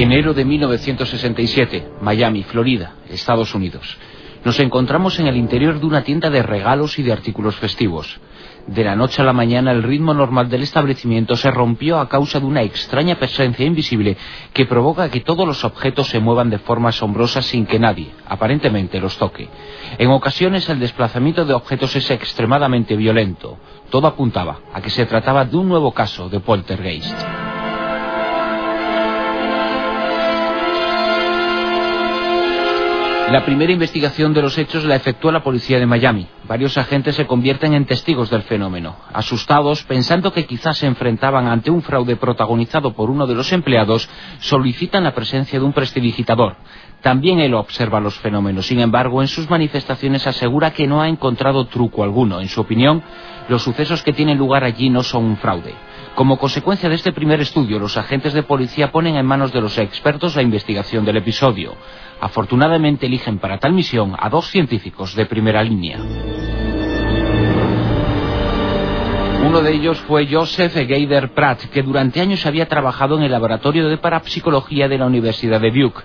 Enero de 1967, Miami, Florida, Estados Unidos. Nos encontramos en el interior de una tienda de regalos y de artículos festivos. De la noche a la mañana el ritmo normal del establecimiento se rompió a causa de una extraña presencia invisible que provoca que todos los objetos se muevan de forma asombrosa sin que nadie, aparentemente, los toque. En ocasiones el desplazamiento de objetos es extremadamente violento. Todo apuntaba a que se trataba de un nuevo caso de poltergeist. La primera investigación de los hechos la efectuó la policía de Miami. Varios agentes se convierten en testigos del fenómeno. Asustados, pensando que quizás se enfrentaban ante un fraude protagonizado por uno de los empleados, solicitan la presencia de un prestidigitador. También él observa los fenómenos. Sin embargo, en sus manifestaciones asegura que no ha encontrado truco alguno. En su opinión, los sucesos que tienen lugar allí no son un fraude. Como consecuencia de este primer estudio, los agentes de policía ponen en manos de los expertos la investigación del episodio. Afortunadamente eligen para tal misión a dos científicos de primera línea. Uno de ellos fue Joseph Geider Pratt, que durante años había trabajado en el laboratorio de parapsicología de la Universidad de Duke.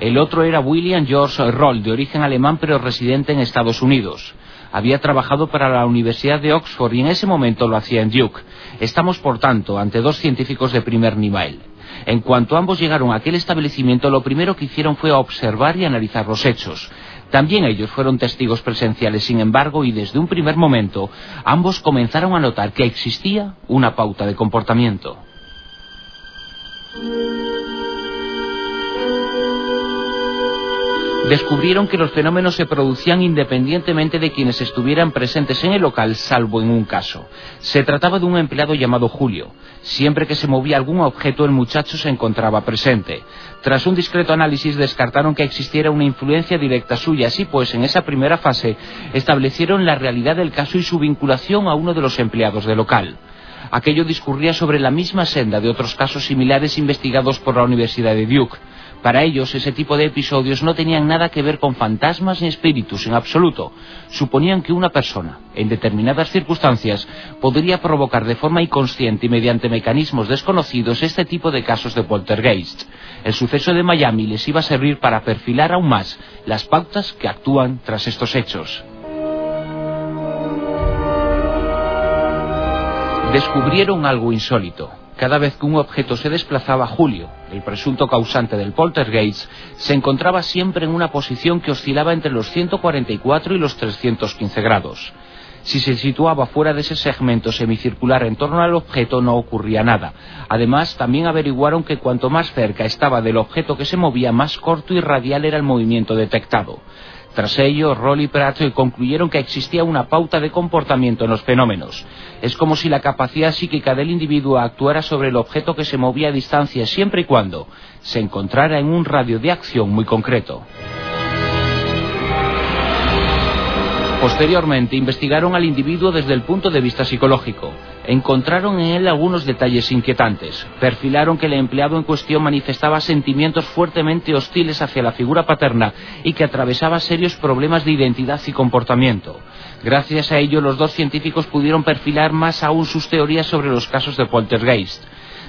El otro era William George Roll, de origen alemán pero residente en Estados Unidos. Había trabajado para la Universidad de Oxford y en ese momento lo hacía en Duke. Estamos, por tanto, ante dos científicos de primer nivel. En cuanto ambos llegaron a aquel establecimiento, lo primero que hicieron fue observar y analizar los hechos. También ellos fueron testigos presenciales, sin embargo, y desde un primer momento, ambos comenzaron a notar que existía una pauta de comportamiento. Descubrieron que los fenómenos se producían independientemente de quienes estuvieran presentes en el local, salvo en un caso. Se trataba de un empleado llamado Julio. Siempre que se movía algún objeto, el muchacho se encontraba presente. Tras un discreto análisis descartaron que existiera una influencia directa suya, así pues en esa primera fase establecieron la realidad del caso y su vinculación a uno de los empleados del local. Aquello discurría sobre la misma senda de otros casos similares investigados por la Universidad de Duke. Para ellos ese tipo de episodios no tenían nada que ver con fantasmas ni espíritus en absoluto. Suponían que una persona, en determinadas circunstancias, podría provocar de forma inconsciente y mediante mecanismos desconocidos este tipo de casos de poltergeist. El suceso de Miami les iba a servir para perfilar aún más las pautas que actúan tras estos hechos. Descubrieron algo insólito. Cada vez que un objeto se desplazaba, Julio, el presunto causante del poltergeist, se encontraba siempre en una posición que oscilaba entre los 144 y los 315 grados. Si se situaba fuera de ese segmento semicircular en torno al objeto no ocurría nada. Además, también averiguaron que cuanto más cerca estaba del objeto que se movía, más corto y radial era el movimiento detectado. Tras ello, Roll y Pratt concluyeron que existía una pauta de comportamiento en los fenómenos. Es como si la capacidad psíquica del individuo actuara sobre el objeto que se movía a distancia siempre y cuando se encontrara en un radio de acción muy concreto. Posteriormente investigaron al individuo desde el punto de vista psicológico. Encontraron en él algunos detalles inquietantes. Perfilaron que el empleado en cuestión manifestaba sentimientos fuertemente hostiles hacia la figura paterna y que atravesaba serios problemas de identidad y comportamiento. Gracias a ello, los dos científicos pudieron perfilar más aún sus teorías sobre los casos de poltergeist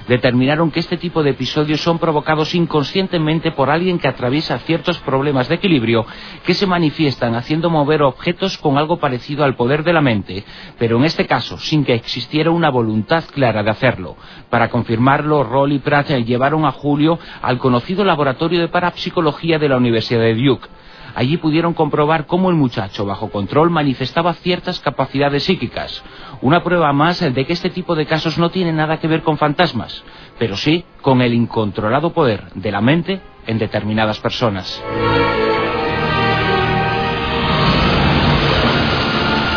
determinaron que este tipo de episodios son provocados inconscientemente por alguien que atraviesa ciertos problemas de equilibrio que se manifiestan haciendo mover objetos con algo parecido al poder de la mente, pero en este caso sin que existiera una voluntad clara de hacerlo. Para confirmarlo, Roll y Pratt llevaron a Julio al conocido laboratorio de parapsicología de la Universidad de Duke. Allí pudieron comprobar cómo el muchacho, bajo control, manifestaba ciertas capacidades psíquicas. Una prueba más de que este tipo de casos no tiene nada que ver con fantasmas, pero sí con el incontrolado poder de la mente en determinadas personas.